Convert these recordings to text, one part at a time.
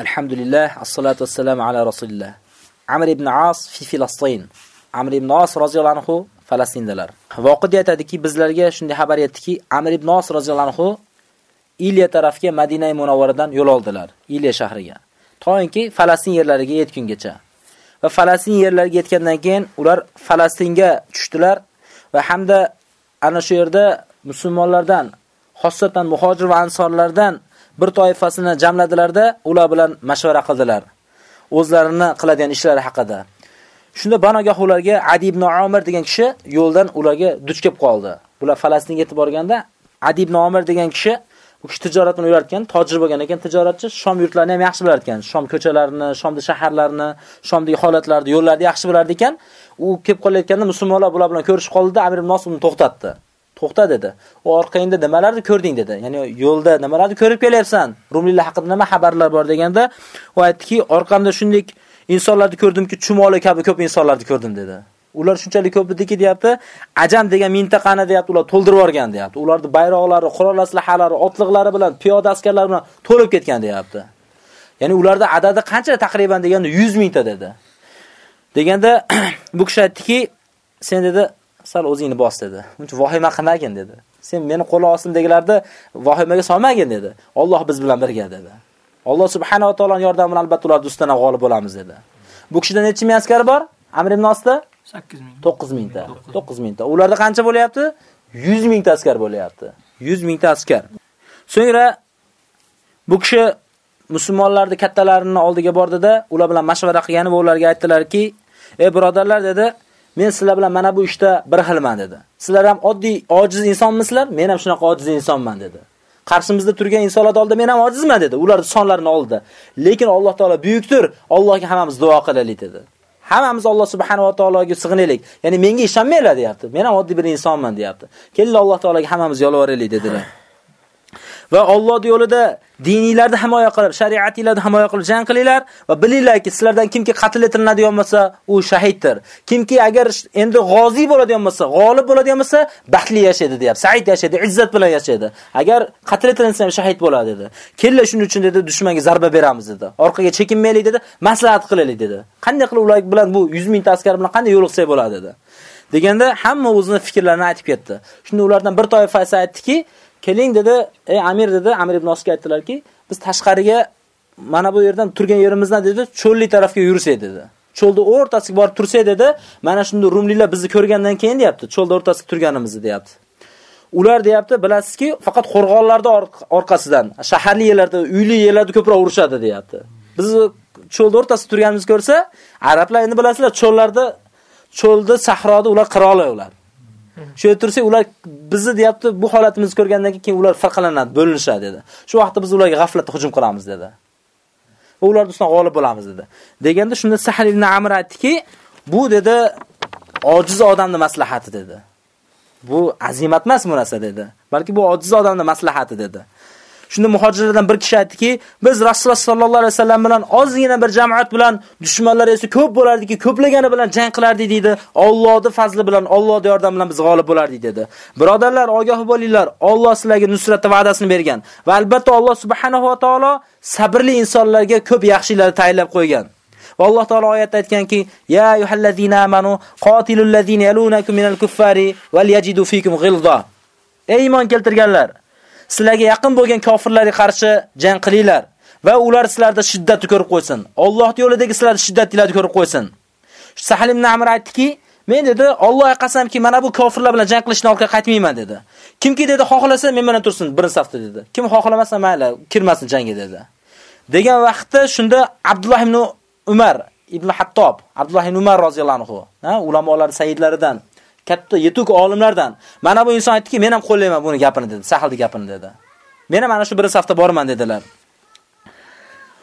Alhamdulillah, assalatu vassalamu ala rasulillah. Amr ibn As fi Filastin. Amr ibn As roziyallohu anhu Falastindalar. Voqea aytadiki, bizlarga shunday xabar yetdiki, Amr ibn As roziyallohu anhu Iliya tarafga Madina Munawvaradan yo'l oldilar, Iliya shahriga. To'yinki Falastin yerlariga yetgungacha. Va Falastin yerlariga yetgandan keyin ular Falastinga tushdilar va hamda ana shu yerda musulmonlardan, xossatan muhojir va ansorlardan bir toifasini jamladilarda, ular bilan mashvara qildilar. O'zlarini qiladigan ishlari haqida. Shunda banogoh ularga Adi ibn Omir degan kishi yo'ldan ularga duch kelib qoldi. Bular Falastinga yetib borganda Adi ibn Omir degan kishi u kishi tijoratini yurar tojir bo'lgan ekan, tijoratchi, Shom yurtlarini ham yaxshi bilar ekan. Shom ko'chalarini, Shomdagi shaharlarini, Shomdagi holatlarni, yo'llarni yaxshi bilar ekan. U kelib qolayotganda musulmonlar bular bilan ko'rishib qoldi, Amir ibn Nos uni to'xtatdi. To'xta dedi. U orqangda nimalarni ko'rding dedi. Ya'ni yo'lda nimalarni ko'rib kelyapsan? Rumlilar haqida nima xabarlar bor deganda, u aytdiki, orqamda shunday insonlarni ko'rdimki, chumoli kabi ko'p insonlarni ko'rdim dedi. Ular shunchalik ko'p ediki, deyapti, Ajam degan mintaqani deyapti, ular to'ldirib yuborgan deyapti. Ularni bayroqlari, qurol aslahalari, otliqlari bilan, piyoda askarlar bilan to'lib ketgan deyapti. Ya'ni ularda adadi qancha taqriban deganda 100 mingta dedi. Deganda bu kishi aytdiki, sen dedi sal o'zingni bos dedi. Uncha vahima qilmagin dedi. Sen meni qo'l ostimdagilarni vahimaga solmagin dedi. Alloh biz bilan birga dedi. Alloh subhanahu va taoloning yordami bilan albatta ular ustidan g'olib bo'lamiz dedi. Bu kishida necha ming askar bor? Amr ibn Osda 8 ming. 9 mingta. 9 mingta. Ularda qancha bo'lyapti? 100 mingta askar bo'lyapti. 100 mingta askar. So'ngra bu kishi musulmonlarning kattalarini oldiga bordida, ular bilan mashvara qilgani va ularga aytdilarki, "Ey birodarlar" dedi, Men sizlar bilan mana bu ishda işte bir xilman dedi. Sizlar ham oddiy ojiz insonmisizlar? Men ham shunaqa ojiz insonman dedi. Qarshimizda turgan insonlar oldida men ham ojizman dedi. Ular sonlarini oldi. Lekin Alloh taolo buyukdir. Allohga hammamiz duo qilaylik dedi. Hammamiz Alloh subhanahu va taologa sig'inaylik. Ya'ni menga ishonmanglar deyapti. Men ham oddiy bir insonman deyapti. Kelinglar Alloh taologa hammamiz yolvoraylik dedilar. Va Alloh yo'lida diniylarni himoya qilib, shariatinglarni himoya qilib jang qilinglar va bilinglarki, sizlardan kimki qatl etiladigan bo'lsa, u shahiddir. Kimki agar endi g'ozi bo'ladigan bo'lsa, g'olib bo'ladigan bo'lsa, baxtli yashaydi deyapti. Said yashaydi, izzat bilan yashaydi. Agar qatl etilinsa ham shahid bo'ladi dedi. Kellar shuning uchun dedi, dushmanga zarba beramiz dedi. Orqaga chekinmaylik dedi, maslahat qilaylik dedi. Qanday qilib ular bilan bu 100 ming askar bilan qanday yo'liqsak bo'ladi dedi. Deganda hamma o'zini fikrlarini aytib ketdi. Shunda ulardan bir toifasi aytdiki, keling dedi, ey Amir dedi, Amir ibn Osga aytdilarki, biz tashqariga mana bu yerdan turgan yerimizdan dedi, cho'lli tarafga yursak dedi. Cho'lda o'rtasiga borib tursak dedi, mana shunda rumliklar bizni ko'rgandan keyin deyapti, cho'lda o'rtasida turganimizni deyapti. Ular deyapti, bilasizki, faqat qo'rg'onlarda orqasidan, shaharli yerlarda, uyli yerlarda ko'proq urushadi deyapti. Biz cho'lda o'rtasida turganimizni ko'rsa, arablar endi bilasizlar, cho'llarda, cho'lda, sahroda ular qiroli ular. Shu yerda tursak, ular bizni deyapti, bu holatimizni ko'rgandan keyin ular farqlanadi, bo'linishadi dedi. Shu vaqtda biz ularga g'aflatda hujum qilamiz dedi. Va ular ustidan g'olib bo'lamiz dedi. Deganda shunda Sahl ibn Amr aytdiki, bu dedi ojiz odamning maslahati dedi. Bu azimat emas bu narsa dedi. Balki bu ojiz odamning maslahati dedi. Shunda muhojirlardan bir kishi aytdiki, biz Rasululloh sallallohu alayhi vasallam bilan ozgina bir jamoat bilan dushmanlar esa ko'p bo'lardiki, ko'plagani bilan jang qilardik dedi. Allohning fazli bilan, Allohning yordami bilan biz g'olib bo'lardik dedi. Birodarlar, ogoh bo'linglar. Alloh sizlarga nusrat va'dasini bergan va albatta Alloh subhanahu va taolo sabrli insonlarga ko'p yaxshiliklar tayinlab qo'ygan. Va Alloh taolo oyatda aytganki: "Ya ayyuhallazina amanu qatilul ladzina yalunakum minal kuffari wal yajidu fikum ghilza." Ey iymon keltirganlar, sizlarga yaqin bo'lgan kofirlarga qarshi jang qilinglar va ular sizlarda shiddatni ko'rib qo'ysin. Alloh yo'lidagi sizlarda shiddatingizni ko'rib qo'ysin. Sahal ibn Amr aytdiki, men dedi, Allohga qasamki, mana bu kofirlar bilan jang qilishdan orqaga qaytmayman dedi. Kimki dedi, xohlasa men bilan tursin birinchi safda dedi. Kim xohlamasa mayli, kirmasin jangga dedi. Degan vaqtda shunda Abdulloh ibn Umar ibn Hattob, Abdulloh ibn Umar roziyallohu anhu, ha, ulamolar sayyidlaridan katta yetuk olimlardan mana bu inson aytdiki, men ham qo'llayman buni gapini dedi, sahaldi gapini dedi. Men ham mana shu bir safda borman dedilar.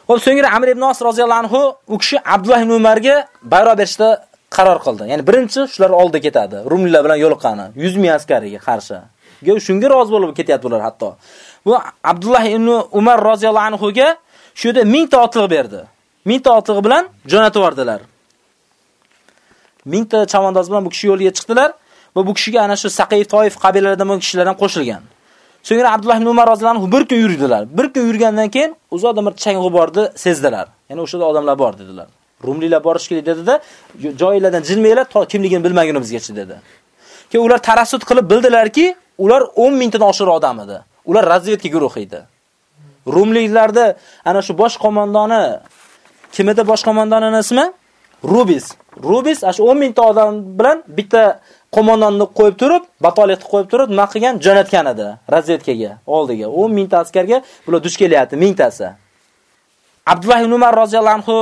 Xo'p, so'ngra Amr ibn Os roziyallohu anhu u kishi Abdullah ibn Umarga bayroq berishda qaror qildi. Ya'ni birinchi shular oldi ketadi, Rumlilar bilan yo'liqqani, 100 ming askariga qarshi. Go shunga rozi bo'lib ketyapti ular hatto. Bu Abdullah ibn Umar roziyallohu anhu ga shu yerda 1000 ta otliq berdi. 1000 ta otliq bilan jo'natib yubordilar. Mingta chavandoz bilan bu kishi yo'lga chiqdilar va bu kishiga ana shu Saqif Toif qabilalaridan bo'lgan kishilar ham qo'shilgan. So'ngra Abdulloh ibn Umar roziyallohu bir kun yurdilar. Bir kun yurgandan keyin uzoqda bir chang g'uborni sezdilar. Ya'ni o'sha odamlar bor dedilar. Rumlilar borish kerak dedi-da, joylardan jilmaylar, to kimligini bilmagunimizgacha dedi. Keyin ular tarassud qilib bildilarki, ular 10 mingdan oshiq odam edi. Ular razvedka guruhi edi. Rumliklarda ana shu bosh qo'mondoni kim edi bosh qo'mondonining ismi? Rubis. Rubis ash 10 mingta odam bilan bitta qo'mondonni qo'yib turib, batoliyat qo'yib turib, nima qilgan? Jo'natgan edi razvedkaga, oldiga. 10 mingta askarga bular duch kelyapti, mingtasi. Abdullah ibn Umar roziyallohu anhu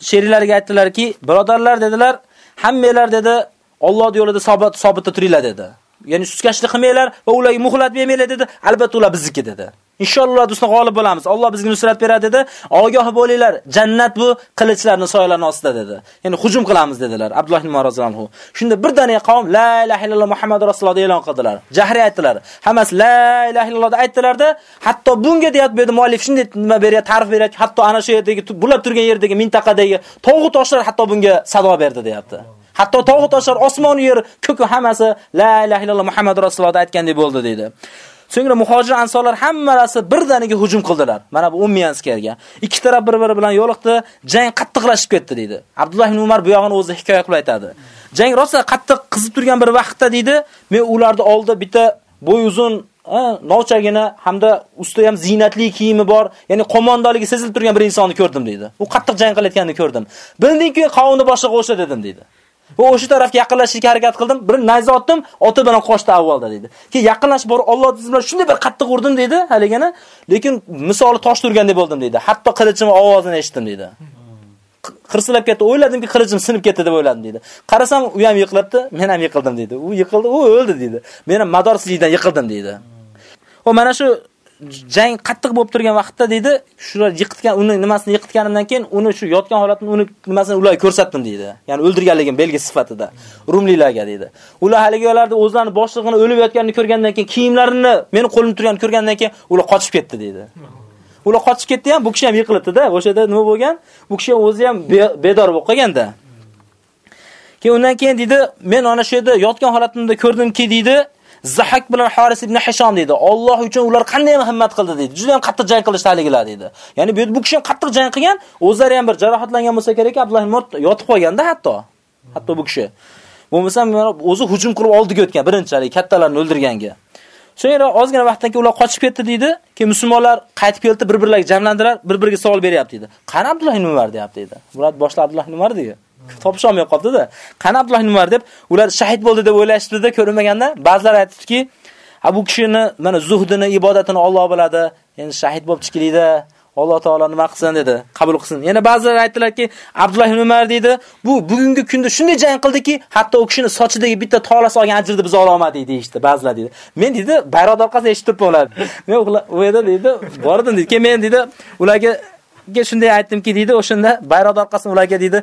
sheriklariga aytdilarki, birodarlar dedilar, hammalar dedi, Alloh yo'lida sobit sobitda turinglar dedi. Ya'ni suskashlik qilmanglar va ularga muhlat bermanglar dedi. Albatta ular bizniki dedi. Inshaalloh do'stlar g'olib bo'lamiz. Alloh bizga nusrat beradi dedi. Ogoh bo'linglar, jannat bu qilichlarning soyalarining ostida dedi. Ya'ni hujum qilamiz dedilar. Abdulloh ibn Marozanhu. Shunda bir dona qavm la ilaha illalloh Muhammad rasululloh e'lon qildilar. Jahri aytdilar. Hammasi la ilaha illalloh aytdilarda, hatto bunga deyat berdi muallif shunday nima beryapti, ta'rif beryapti. Hatto ana shu yerdagi bular turgan yerdagi mintaqadagi tog'u toshlar hatto bunga sado berdi deyapti. Hatto tog'u toshlar, osmon, yer, ko'k hammasi la ilaha illalloh Muhammad rasululloh aytgandek bo'ldi dedi. So'ngra muhojir ansorlar hammalasi birdaniga hujum qildilar. Mana bu ummiy askarga. Ikki taraf bir-biri bilan yo'liqdi, jang qattiqlashib ketdi dedi. Abdulloh ibn Umar bu yog'ini o'zi hikoya qilib aytadi. Jang rosa qattiq qizib turgan bir vaqtda dedi, men ularni oldida bitta bo'y uzun novchagina hamda usta ham zinatli kiyimi bor, ya'ni qo'mondonligi sezilib turgan bir insonni ko'rdim dedi. U qattiq jang qilayotganini ko'rdim. Bildingki, qavmni boshlig'i o'sha dedim dedi. Va o'sha tarafga yaqinlashishga harakat qildim. Bir nayza otdim, oti bilan qochdi avvalda dedi. Keyin yaqinlashib borib Alloh bilan shunday bir qattiq urdim dedi haligini, lekin misoli tosh turgandek bo'ldim dedi. Hatto qilichim ovozini eshitdim dedi. Qirsilab ketdi, o'yladimki qilichim sinib ketdi deb o'yladim dedi. Qarasam u ham yiqilibdi, men ham yiqildim dedi. U yiqildi, u o'ldi dedi. Men ham madorsizlikdan yiqildim dedi. Va mana shu jang qattiq bo'lib turgan vaqtda dedi, shular yiqitgan, uni nimasini yiqitganimdan keyin uni shu yotgan holatini uni nimasini ularga ko'rsatdim dedi. Ya'ni o'ldirganligim belgi sifatida rumlilarga dedi. Ular haligilarni o'zlarini boshlig'ini o'lib yotganini ko'rgandan keyin kiyimlarini meni qo'limda turganini ko'rgandan keyin ular qochib ketdi dedi. Ular qochib ketdi ham, bu kishi ham yiqilibdi-da. O'shada nima bo'lgan? Bu kishi o'zi ham bedor bo'lib qolganda. Keyin undan keyin dedi, men ana shu yerda yotgan holatimda ko'rdimki dedi, Zahak bilan Haris ibn Hisham dedi. Alloh uchun ular qanday himmat qildi dedi. Juda ham qattiq jang qilishdi haligilar dedi. Ya'ni bu bu kishi ham qattiq jang qilgan, o'zlari ham bir jarohatlangan bo'lsa kerak, Abdulloh ibn yotib qolganda hatto. Hatto bu kishi. Bo'lmasa o'zi hujum qilib oldiga o'tgan birinchalik kattalarni o'ldirganga. So'ngra ozgina vaqtdan keyin ular qochib ketdi dedi. Keyin musulmonlar qaytib keldi, bir-birlariga jamlandilar, bir-biriga savol beryapti dedi. Qani Abdulloh ibn Umar deyapti dedi. Bular boshlar Abdulloh ibn Umar dedi. Topisholmay qoldi-da. Qani Abdulloh Umar deb ular shahid bo'ldi deb o'ylashdi-da, ko'rinmaganda ba'zilar aytibdiki, ha bu kishini mana zuhdini, ibodatini Alloh biladi. Endi shahid bo'lib chiqiladi. Alloh taolo nima qilsin dedi, qabul qilsin. Yana ba'zilar aytdilarki, Abdulloh Umar dedi, bu bugungi kunda shunday jang qildiki, hatto u kishini sochidagi bitta tolas olgan ajrni biz ola olmadik deydi, ba'zilar dedi. Men dedi, bayroq orqasida eshitib turibman. Men u yerda dedi, bordim dedi. Keyin men dedi, ularga shunday aytdimki deydi, o'shanda bayroq orqasini ularga deydi,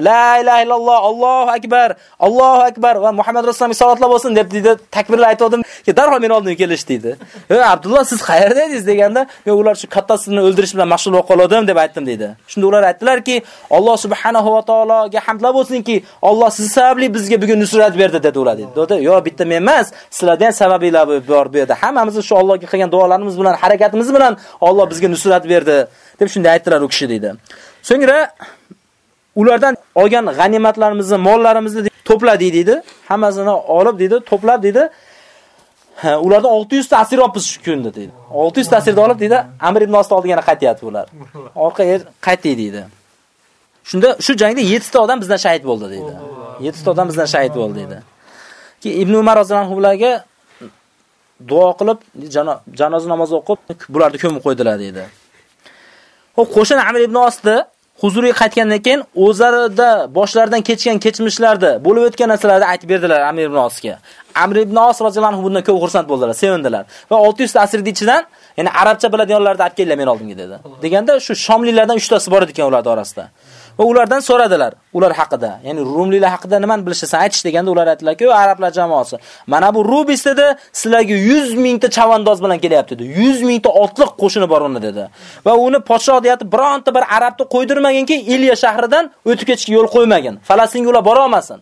La ilaha illalloh, Allohu akbar, Allohu akbar va Muhammad rasululloh sallallohu bo'lsin deb dedi, takbirlar aytdim. Ke darhol meni oldimga kelishdi dedi. "Ey Abdulloh, siz qayerda edingiz?" deganda, "Men ular shu kattasini o'ldirish bilan mashg'ul bo'lib qoldim" deb aytdim dedi. Shunda ular aytdilarki, "Alloh subhanahu va taologa hamdlar bo'lsinki, Alloh siz sababli bizga bugun nusrat berdi" dedi ular dedi. Dedi, "Yo, bitta men emas, sizlarda ham sababiylar bor bu yerda. Hammamiz shu Allohga qilgan duolarimiz bilan, harakatimiz bilan Alloh bizga nusrat berdi" deb shunday aytdilar u kishi dedi. So'ngra ulardan olgan g'animatlarimizni, mollarimizni to'pladik dedi. Hammasini olib dedi, to'plab dedi. Ulardan 600 ta asir olibmiz shu kunda dedi. 600 ta asirni olib dedi, Amr ibn Oston oldiga qaytyapti ular. Orqaga qaytdik dedi. Shunda shu jangda 7 ta odam bizdan shahid bo'ldi dedi. 7 ta odam bizdan shahid bo'ldi dedi. Ki Ibn Umar roziyallohu anhularga duo qilib, janoza namozi o'qib, bularni ko'mib qo'ydilar dedi. Xo'p, qo'shin Amr ibn Osdi huzuriga qaytgandan keyin o'zlarida boshlaridan kechgan kechmishlarni, bo'lib o'tgan narsalarni aytib berdilar Amir ibn Osga. Amir ibn Os roziyallohu anhu bundan ko'p xursand bo'ldilar, sevindilar. Va 600 ta asrning ichidan, ya'ni arabcha biladiganlarni olib kelinglar men oldimga dedi. Deganda shu shomliklardan 3 tasi bor ekan ular orasida. Va ulardan so'radilar, ular haqida, ya'ni rumliklar haqida nimani bilishasan aytish deganda ular aytdilarki, "O arablar jamoasi. Mana bu Rubis dedi, sizlarga 100 mingta chavandoz bilan kelyapti" dedi. 100 mingta otliq qo'shini bor uni dedi. Va uni podshoh deyapti, bironta bir arabni qo'ydirmaganki, Iliya shahridan o'tib ketishga yo'l qo'ymagan. Falastinga ular bora olmasin.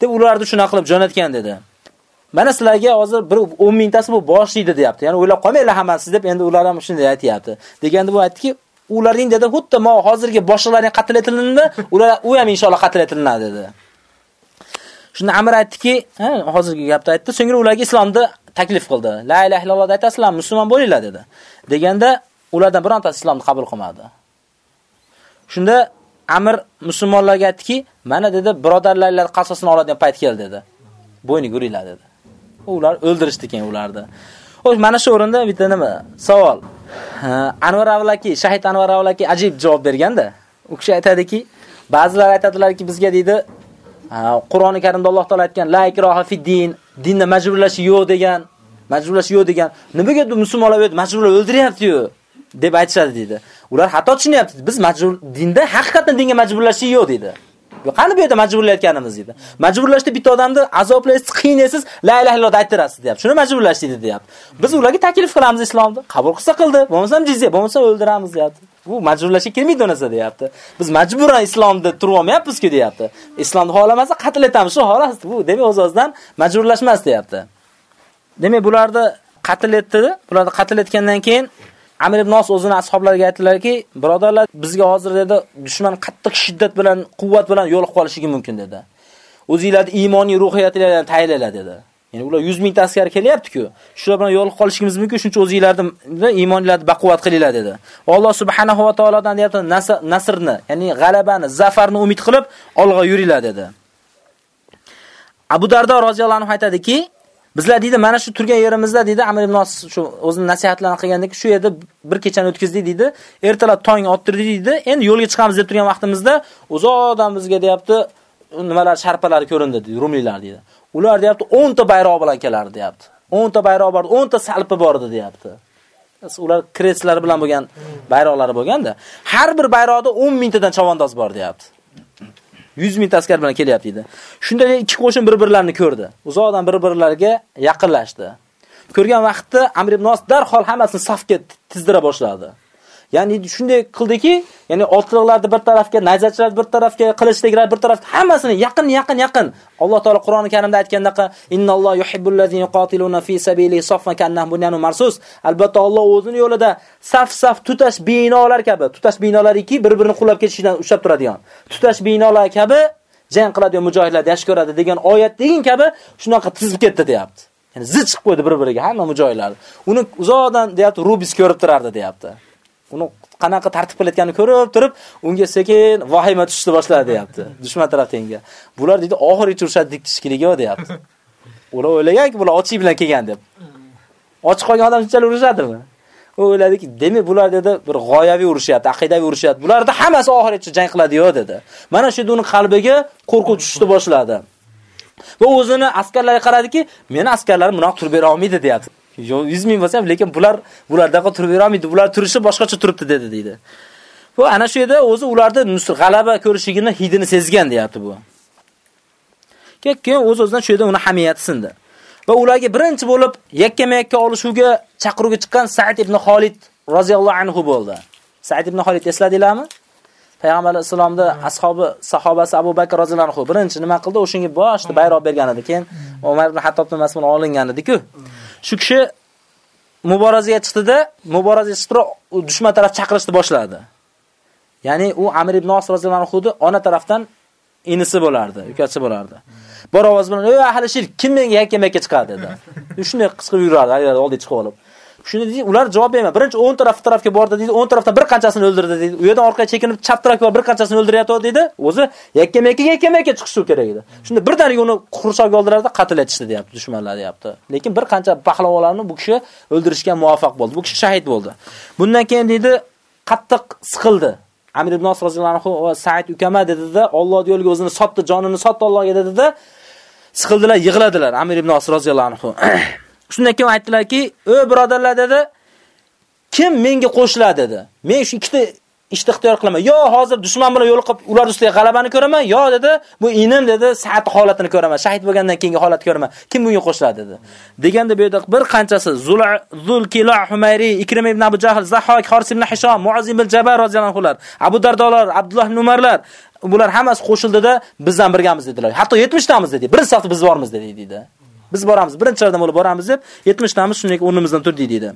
deb ularni shuna qilib jo'natgan dedi. Mana sizlarga hozir bir 10 mingtasi bu boshlaydi deyapti. Ya'ni o'ylab qolmanglar hammasi deb endi ular ham shunday aytayapti. Deganda bu aytdiki, ularning dedi xuddi mo hozirgi boshliqlarning qatl etilindi, ular u ham inshaalloh qatl etilinadi dedi. Shunda Amr aytdiki, ha, hozirgi gapni aytdi. So'ngra ularga islomni taklif qildi. La ilaha illalloh aytasizlar, musulmon bo'linglar dedi. Deganda ulardan birontasi islomni qabul qilmadi. Shunda Amr musulmonlarga aytdiki, mana dedi, birodarlaringiz qasosini oladigan payt keldi dedi. Bo'yni guringlar dedi. Ular o'ldirishdi ekan ularni. Xo'sh, mana shu o'rinda bitta nima? Savol. Anvar Avlaki, Shahid Anvar Avlaki ajib javob berganda, u kishi aytadiki, ba'zilar aytadilarki, bizga deydi, Qur'oni Karimda Alloh taolay aytgan la ikroha fi din, dinda majburlash yo'q degan, majburlash yo'q degan. Nimaga musulmonlar majburlab o'ldiryapti-yu deb aytishadi deydi. Ular xato tushunyapti. Biz majbur dinda haqiqatan dinga majburlash yo'q deydi. Qani bu yerda majburlayotganimiz deydi. Majburlashda bitta odamni azoblaysiz, qiynaysiz, la ilaha illalloh aytirasiz deyapti. Shuni majburlash deydi deyapti. Biz ularga taklif qilamiz islomni. Qabul qilsa qildi, bo'lmasa jizya, bo'lmasa o'ldiramiz deyapti. Bu majburlashga kelmaydi unasa deyapti. Biz majburan islomda turib olmayapmiz-ku deyapti. Islomni xohlamasa qatl etamiz, shu xolos. Bu demak o'z-o'zidan majburlashmas deyapti. Demak, bularni qatl etdi. Bularni qatl etgandan keyin Amir ibn Nos o'zini ashablariga aytdilarki, birodarlar, bizga hozir dedi, dushman qattiq shiddat bilan, quvvat bilan yo'l qolishligi mumkin dedi. O'zingizlarni iymoniy ruhiyatlarini tayyorlar dedi. Ya'ni ular 100 ming askar kelyapti-ku. Shular bilan yo'l qolishimiz mumkin, shuncha o'zingizlarni iymonlarni baquvvat qilinglar dedi. Alloh subhanahu va taolodan deyapti, nasrni, ya'ni g'alabani, zafarni umid qilib olg'a yuringlar dedi. Abu Dardo roziyallohu anhu aytadiki, Bizlar deydi, mana shu turgan yerimizda deydi, Amir ibn As shu o'zini nasihatlarini qilgandek, shu yerda bir kechani o'tkazdik deydi. Ertalab tong ottirdik deydi. Endi yo'lga chiqamiz deb turgan vaqtimizda uzoqdan bizga deyapti, nimalar sharpalari ko'rindi deydi, rumliklar deydi. Ular deyapti, 10 ta bayroq bilan kelardi deyapti. 10 ta bayroq bor, 10 ta salpi bor edi deyapti. Ular kreslar bilan bo'lgan bayroqlari bo'lganda, har bir bayroqda 10 mingtadan chavandoz bor deyapti. 100 ming askar bilan kelyapti dedi. Shunda ikki qo'shin bir-birlarini ko'rdi. Uzoqdan bir-birlariga yaqinlashdi. Ko'rgan vaqtda Amr ibn Os darhol hammasini safga tizdira boshladi. Ya'ni shunday qildiki, ya'ni otliqlarni bir tarafga, najatchilarni bir tarafga, qilichdagilar bir tarafga, hammasini yaqin, yaqin, yaqin. Alloh taolo Qur'oni Karimda aytgandaqa, "Innalloh yuhibbul ladzina yuqatiluna fi sabilihi saffan kannahum bunyanun marsus." Albatta Alloh o'zining yo'lida saf-saf tutash binolar kabi, tutash binolariki bir-birini qulab ketishidan ushlab turadigan. Tutash binolar kabi jang qiladigan mujohidlar yaxshi ko'radi degan oyat degan kabi shunaqa tizib ketdi deyapti. Ya'ni zich chiqib qo'ydi bir-biriga hamma mujohidlar. Uni uzoqdan deyapti, Rubis ko'rib turardi deyapti. Uni qanaqa tartib qilayotganini ko'rib turib, unga sekin vahima tushishni boshladi, deyapti. Dushman tarafdagi. Bular deydi, oxirigacha urishadi dik tishkiligi deyapti. Ular o'ylaganki, bular ochiq bilan kelgan deb. Ochiq qolgan odam shunchalik urishadimi? U o'yladiki, demak bular dedi bir g'oyaviy urushyapti, aqidaviy urushyapti. Bularda hammasi oxirigacha jang qiladi-yo dedi. Mana shu uni qalbiga qo'rquv tushishni boshladi. Va o'zini askarlarga qaradiki, meni askarlarim bunaqa turib bera olmaydi, deyapti. 100 ming bo'lsa ham, lekin bular bulardaqa turib yuramaydi, olmaydi. Bular turishi boshqacha turibdi dedi deydi. Bu ana shu yerda o'zi ularni g'alaba ko'rishligini hidini sezgan deyapti bu. Keyin o'z-o'zidan shu yerda uni hamiyati sindi. Va ularga birinchi bo'lib yakkama-yakka olishuvga chaqiruvga chiqqan Sa'id ibn Xolid roziyallohu anhu bo'ldi. Sa'id ibn Xolid esladinglarmi? Payg'ambar islomda ashabi, sahobasi Abu Bakr roziyallohu anhu birinchi nima qildi? O'shunga boshda bayroq bergan edi. Keyin Umar ibn Hattobning mas'ul olingan edi-ku. Shu kishi muborazaga chiqdi-da, muborazaga chiqib dushman taraf chaqirishni boshladi. Ya'ni u Amir ibn Os roziyallohu anhu ona tarafdan inisi bo'lardi, ukasi bo'lardi. Bor ovoz bilan, "Ey ahli shirk, kim menga yakka-makka chiqadi?" dedi. Shunday qisqib yurardi, oldiga chiqib olib. Shuni deydi, ular javob bermadi. Birinchi 10 taraf tarafga bordi deydi, 10 tarafdan bir qanchasini o'ldirdi deydi. U yerdan orqaga chekinib chap tarafga bir qanchasini o'ldiryapti deydi. O'zi yakka-makka yakka-makka chiqishi kerak edi. Shunda birdaniga uni qurshoqga o'ldirardi, qatl etishdi deyapti, dushmanlar deyapti. Lekin bir qancha pahlavonlarni bu kishi o'ldirishga muvaffaq bo'ldi. Bu kishi shahid bo'ldi. Bundan keyin deydi, qattiq siqildi. Amir ibn Nos roziyallohu anhu va Sa'id ukama dedi-da, Alloh yo'liga o'zini sotdi, jonini sotdi Allohga dedi-da, siqildilar, yig'ladilar Amir ibn Nos roziyallohu anhu. Shundan keyin aytdilarki, "Ey birodarlar" dedi, "Kim menga qo'shiladi?" dedi. Men shu ikkita ishni ixtiyor qilaman. Yo hozir dushman bilan yo'liqib ular ustiga g'alabani ko'raman, yo dedi, bu inim dedi, saat holatini ko'raman. Shahid bo'lgandan keyingi holatni ko'raman. Kim bunga qo'shiladi dedi. Deganda bu yerda bir qanchasi Zulkila Humayri, Ikrim ibn Abu Jahl, Zahhok, Haris ibn Hisham, Muaz ibn Jabal roziyallohu anhular, Abu Dardolar, Abdulloh ibn Umarlar bular hammasi qo'shildida bizdan birgamiz dedilar. Hatto 70 tamiz dedi. Bir safda biz bormiz dedi dedi. Biz boramiz, birinchilardan bo'lib boramiz deb 70 tamiz shunday o'rnimizdan turdik dedi.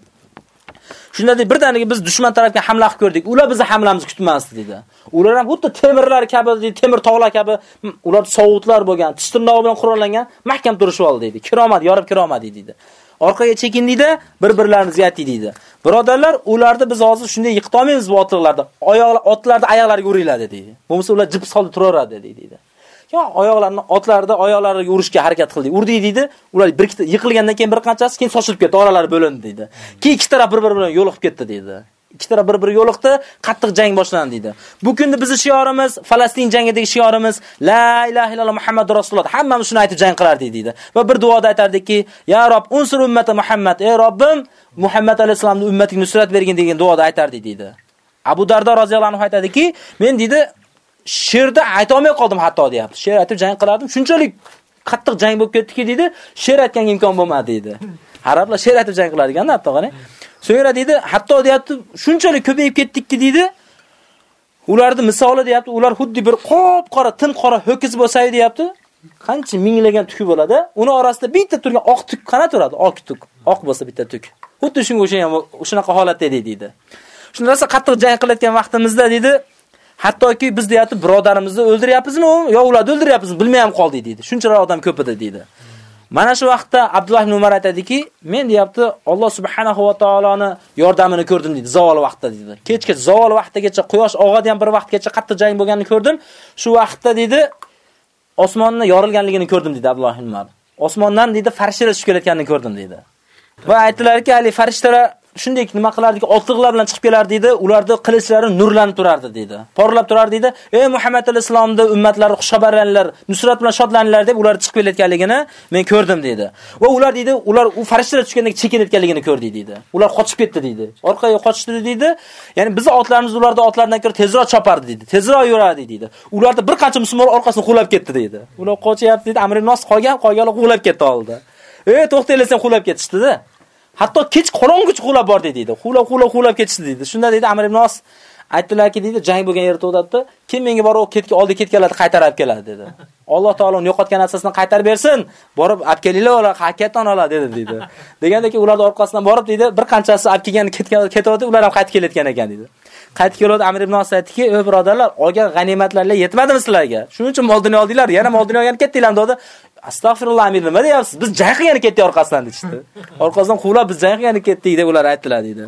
Shunda deb birdaniga biz dushman tarafga hamla qilib ko'rdik. Ular bizni hamlamizni kutmasdi dedi. Ular ham xuddi temirlar kabi, temir tog'lar kabi, ular sovutlar bo'lgan, tish tirnog'i bilan qurollangan, mahkam turishib oldi dedi. Kiromat, yorib kiromat dedi. Orqaga chekindida bir-birlarini ziyatdi dedi. Birodarlar, ularni biz hozir shunday yiqitolmaymiz bu otliqlarda. Oyoqlar, otlarni oyoqlariga uringlar dedi. Bo'lmasa ular jip solib turaveradi dedi. Yo oyoqlarini otlarni oyoqlariga urishga harakat qildik. Urdik deydi. Ular bir ikkita yiqilgandan keyin bir qanchasi keyin sochilib ketdi, oralari bo'lindi deydi. Keyin ikki taraf bir-biri bilan yo'liqib ketdi deydi. Ikki taraf bir-biri yo'liqdi, qattiq jang boshlandi deydi. Bu kunda bizning shiorimiz, Falastin jangidagi shiorimiz la ilaha illalloh Muhammadur rasululloh. Hammamiz shuni aytib jang qilardik deydi. Va bir duoda aytardikki, ya Rob, unsur ummati Muhammad. Ey Robbim, Muhammad alayhisolamning ummatiga nusrat bergin degan duoda aytardik deydi. Abu Dardo roziyallohu anhu aytadiki, men deydi she'rda ayta olmay qoldim hatto deyapti. She'r aytib jang qilardim. Shunchalik qattiq jang bo'lib ketdiki deydi, she'r aytganga imkon bo'lmadi deydi. Arablar she'r aytib jang qiladigan hatto qani. So'ngra deydi, hatto deyapti, shunchalik ko'payib ketdikki deydi. Ularni misoli deyapti, ular xuddi bir qop qora, tin qora ho'kiz bo'lsa deyapti. Qancha minglagan tuki bo'ladi? Uni orasida bitta turgan oq tuk qana turadi? Oq tuk. Oq bo'lsa bitta tuk. Xuddi shunga o'xshagan shunaqa holatda edi deydi. Shunda qattiq jang qilayotgan vaqtimizda deydi, Hattoki biz deyapti, birodarimizni o'ldiryapmizmi yo ularni o'ldiryapmizmi bilmay ham qoldik deydi. Shunchalar odam ko'p edi deydi. Mana shu vaqtda Abdulloh ibn Umar aytadiki, men deyapti, Alloh subhanahu va taoloni yordamini ko'rdim deydi, zavol vaqtda deydi. Kechga zavol vaqtigacha quyosh og'adigan bir vaqtgacha qattiq jang bo'lganini ko'rdim. Shu vaqtda deydi, osmonni yorilganligini ko'rdim deydi Abdulloh ibn Umar. Osmondan deydi farishtalar tushib kelayotganini ko'rdim deydi. Va aytdilarki, ali farishtalar shunday nima qilardiki, otliqlar bilan chiqib kelar dedi, ularda qilichlari nurlanib turardi dedi. Porlab turar dedi. Ey Muhammad al-Islomda ummatlari xushxabarlanlar, nusrat bilan shodlanlar deb ular chiqib kelayotganligini men ko'rdim dedi. Va ular dedi, ular u farishtalar tushgandek chekinayotganligini ko'rdi dedi. Ular qochib ketdi dedi. Orqaga qochishdi dedi. Ya'ni bizning otlarimiz ularda otlardan ko'ra tezroq chopardi dedi. Tezroq yuradi dedi. Ularda bir qancha musulmonlar orqasini qulab ketdi dedi. Ular qochyapti dedi. Amr ibn Nos qolgan, qolganlar qulab ketdi oldi. Ey to'xtanglar sen qulab ketishdi-da. Hatto kech qorong'uch qulab bordi deydi. Qulab qulab qulab ketishdi deydi. Shunda deydi Amr ibn Os aytdilarki deydi, jang bo'lgan yerda to'xtatdi. Kim menga borib ketga oldi ketganlarni qaytarib keladi dedi. Alloh taolo uni yo'qotgan narsasini qaytarib bersin. Borib olib kelinglar, ular qayerdan oladi dedi deydi. Degandaki ularning orqasidan borib deydi, bir qanchasi olib kelgan ketgan ketadi, ular ham qaytib kelayotgan ekan deydi. Qaytib keladi Amr ibn Os aytdiki, "Ey birodarlar, olgan g'animatlarlar yetmadimi sizlarga? Shuning uchun moldini oldinglar, yana moldini olgan ketdinglar" dedi. Astagfirullah amir nima deyapsiz? Biz jang qilgani ketdik orqasidan deydi. Orqasidan quvlab biz jang qilgani ketdik deb ular aytdilar dedi.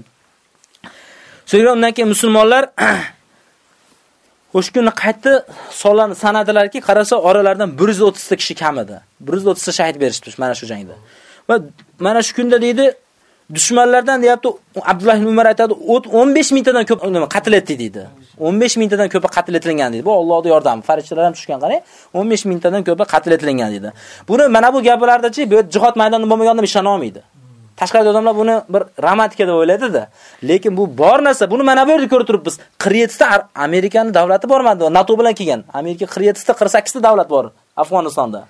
So'ngra undan keyin musulmonlar o'sha qaytdi sonlarni sanadilarki, qarasa oralaridan 130 ta kishi kam edi. 130 ta shahid berishdi mana shu jangda. Va mana shu kunda deydi, dushmanlardan deyapti, Abdulloh ibn Umar aytadi, 15 mingtadan ko'p nima qatl etdi deydi. 15 mingtadan ko'pi qatl etilgan deydi. Bu Allohning yordami. Farishtalar ham tushgan qarang. 15 mingtadan ko'pi qatl etilgan deydi. Buni mana bu gaplardachi, bu jihod maydonida bo'lmaganda ishona olmaydi. Tashqarida odamlar buni bir romantika deb o'ylaydi-da. Lekin bu bor narsa. Buni mana bu yerda ko'rib turibmiz. 47 ta Amerikaning davlati bormadi, NATO bilan kelgan. Amerika 47 ta 48 ta davlat bor Afg'onistonda.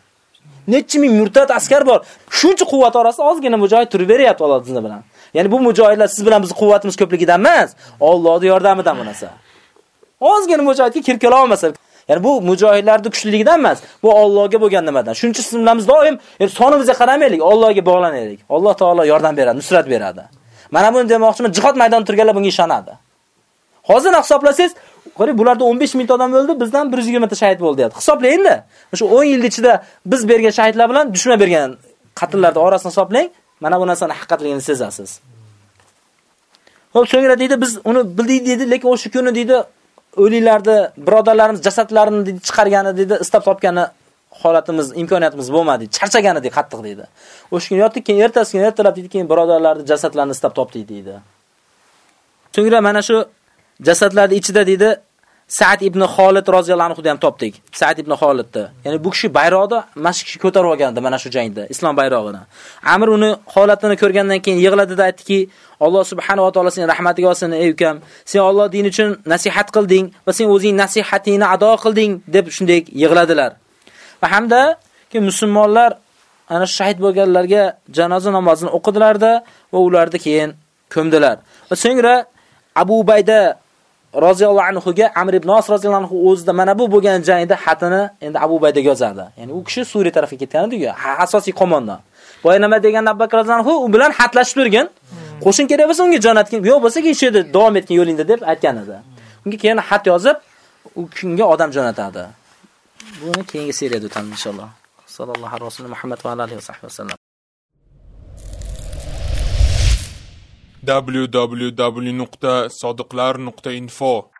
Necha ming murtad askar bor. Shuncha quvvat orasida ozgina mujohid turib beryapti Alloh izni bilan. Ya'ni bu mujohidlar siz bilan bizning quvvatimiz ko'pligidan emas, Allohning yordamidan bu narsa. Ozgina mujohidga kirib kela olmasa, ya'ni bu mujohidlarning kuchliligidan emas, bu Allohga bo'lgan nimadan. Shuning uchun sizlarimiz doim e, sonimizga qaramaylik, Allohga bog'lanaylik. Alloh taolo yordam beradi, nusrat beradi. Mana buni demoqchiman, jihod maydonida turganlar bunga ishonadi. Hozir hisoblasangiz, qarang bularda 15 mingta odam o'ldi, bizdan 120 ta shahid bo'ldi deyapti. Hisoblang-da. Osha 10 yil ichida biz bergan shahidlar bilan dushman bergan qatllarni orasini hisoblang, mana bu narsani haqiqatligini sezasiz. Xo'p, so'ngra deydi, biz uni bildik deydi, lekin o'sha kuni deydi, o'liklarni, birodarlarimiz jasadlarini deydi chiqargani deydi, istab topgani holatimiz, imkoniyatimiz bo'lmadi, charchagani deydi, qattiq deydi. O'sha kuni yotdik, keyin ertasiga ertalab deydi, keyin birodarlarni jasadlarini istab topdik deydi. So'ngra mana shu jasadlarning ichida deydi Sa'd ibn Xolid roziyallohu anhu ham topdik. Sa'd ibn Xolidni. Ya'ni bu kishi bayroqni mana kishi ko'tarib olgandi mana shu jangda, islom bayrog'ini. Amr uni holatini ko'rgandan keyin yig'ladida aytdiki, Alloh subhanahu va taolo seni rahmatiga olsin, ey ukam. Sen Alloh dini uchun nasihat qilding va sen o'zing nasihatingni ado qilding deb shunday yig'ladilar. Va hamda ki musulmonlar ana shahid bo'lganlarga janoza namozini o'qidilarda va ularni keyin ko'mdilar. Va so'ngra Abu Bayda roziyallohu anhu ga Amr ibn Nos roziyallohu anhu o'zida mana bu bo'lgan jangda xatini endi Abu Baydaga yozadi. Ya'ni u kishi Suriya tarafga ketgan edi-ku, asosiy qo'mondan. Voy nima degan Abu Bakr roziyallohu u bilan xatlashib turgan. Qo'shin kerak bo'lsa unga jo'natgan, yo'q bo'lsa kech shu yerda davom etgan yo'lingda deb aytgan edi. Unga keyin xat yozib, u kunga odam jo'natadi. Buni keyingi seriyada o'tamiz inshaalloh. Sallallohu alayhi va sallam Muhammad va alihi vasallam. sahbihi www.sodiqlar.info